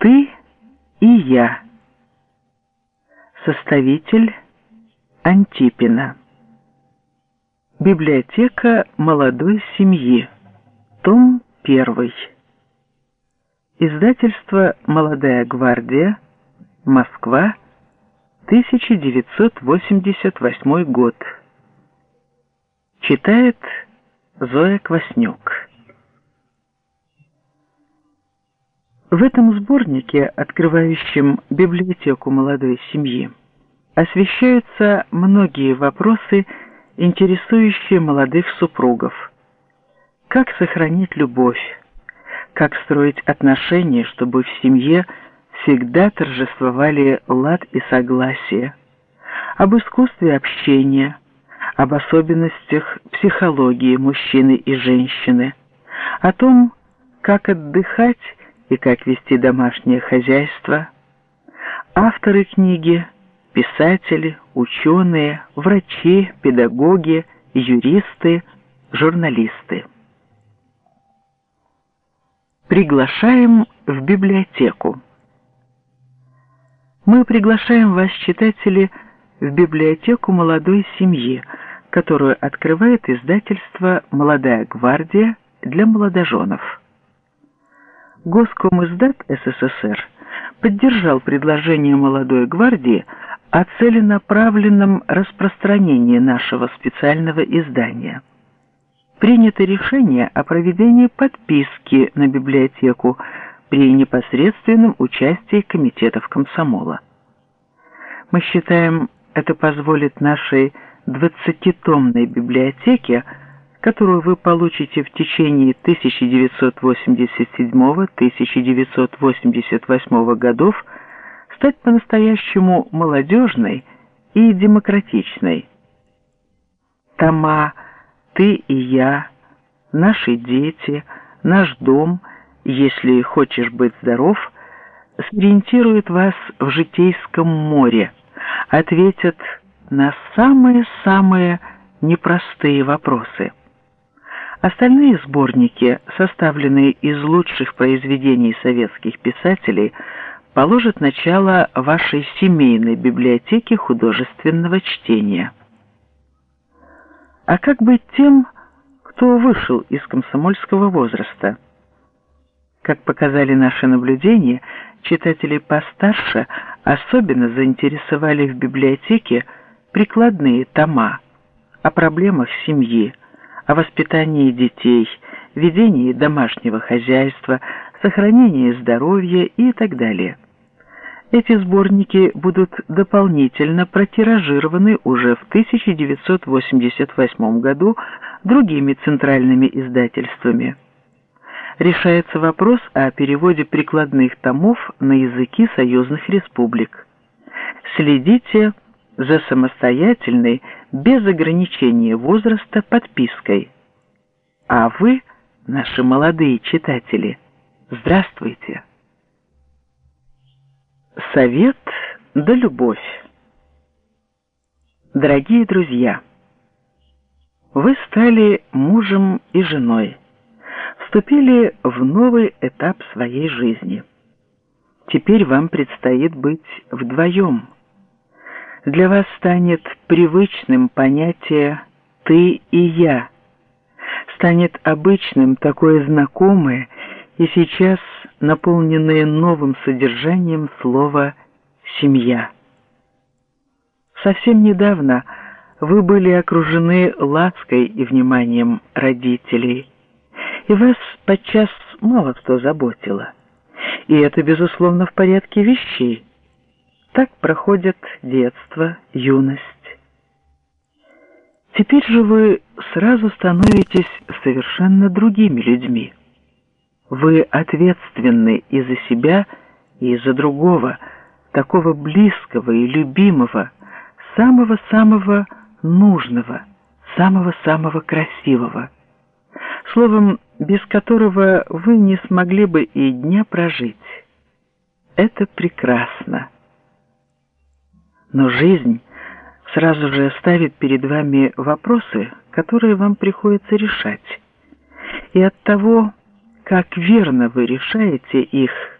Ты и я. Составитель Антипина. Библиотека молодой семьи. Том 1. Издательство «Молодая гвардия», Москва, 1988 год. Читает Зоя Кваснюк. В этом сборнике, открывающем библиотеку молодой семьи, освещаются многие вопросы, интересующие молодых супругов. Как сохранить любовь? Как строить отношения, чтобы в семье всегда торжествовали лад и согласие? Об искусстве общения, об особенностях психологии мужчины и женщины, о том, как отдыхать и как вести домашнее хозяйство. Авторы книги – писатели, ученые, врачи, педагоги, юристы, журналисты. Приглашаем в библиотеку. Мы приглашаем вас, читатели, в библиотеку молодой семьи, которую открывает издательство «Молодая гвардия» для молодоженов. Госкомиздат СССР поддержал предложение молодой гвардии о целенаправленном распространении нашего специального издания. Принято решение о проведении подписки на библиотеку при непосредственном участии комитетов комсомола. Мы считаем, это позволит нашей двадцатитомной библиотеке которую вы получите в течение 1987-1988 годов, стать по-настоящему молодежной и демократичной. Тома «Ты и я», «Наши дети», «Наш дом», «Если хочешь быть здоров», сориентируют вас в житейском море, ответят на самые-самые непростые вопросы – Остальные сборники, составленные из лучших произведений советских писателей, положат начало вашей семейной библиотеке художественного чтения. А как быть тем, кто вышел из комсомольского возраста? Как показали наши наблюдения, читатели постарше особенно заинтересовали в библиотеке прикладные тома о проблемах семьи, о воспитании детей, ведении домашнего хозяйства, сохранении здоровья и так далее. Эти сборники будут дополнительно протиражированы уже в 1988 году другими центральными издательствами. Решается вопрос о переводе прикладных томов на языки союзных республик. Следите за самостоятельной, без ограничения возраста подпиской. А вы, наши молодые читатели, здравствуйте. Совет да любовь. Дорогие друзья, вы стали мужем и женой, вступили в новый этап своей жизни. Теперь вам предстоит быть вдвоем – для вас станет привычным понятие «ты и я». Станет обычным такое знакомое и сейчас наполненное новым содержанием слово «семья». Совсем недавно вы были окружены лаской и вниманием родителей, и вас подчас мало что заботило. И это, безусловно, в порядке вещей – так проходят детство, юность. Теперь же вы сразу становитесь совершенно другими людьми. Вы ответственны и за себя, и за другого, такого близкого и любимого, самого-самого нужного, самого-самого красивого. Словом, без которого вы не смогли бы и дня прожить. Это прекрасно. Но жизнь сразу же ставит перед вами вопросы, которые вам приходится решать. И от того, как верно вы решаете их,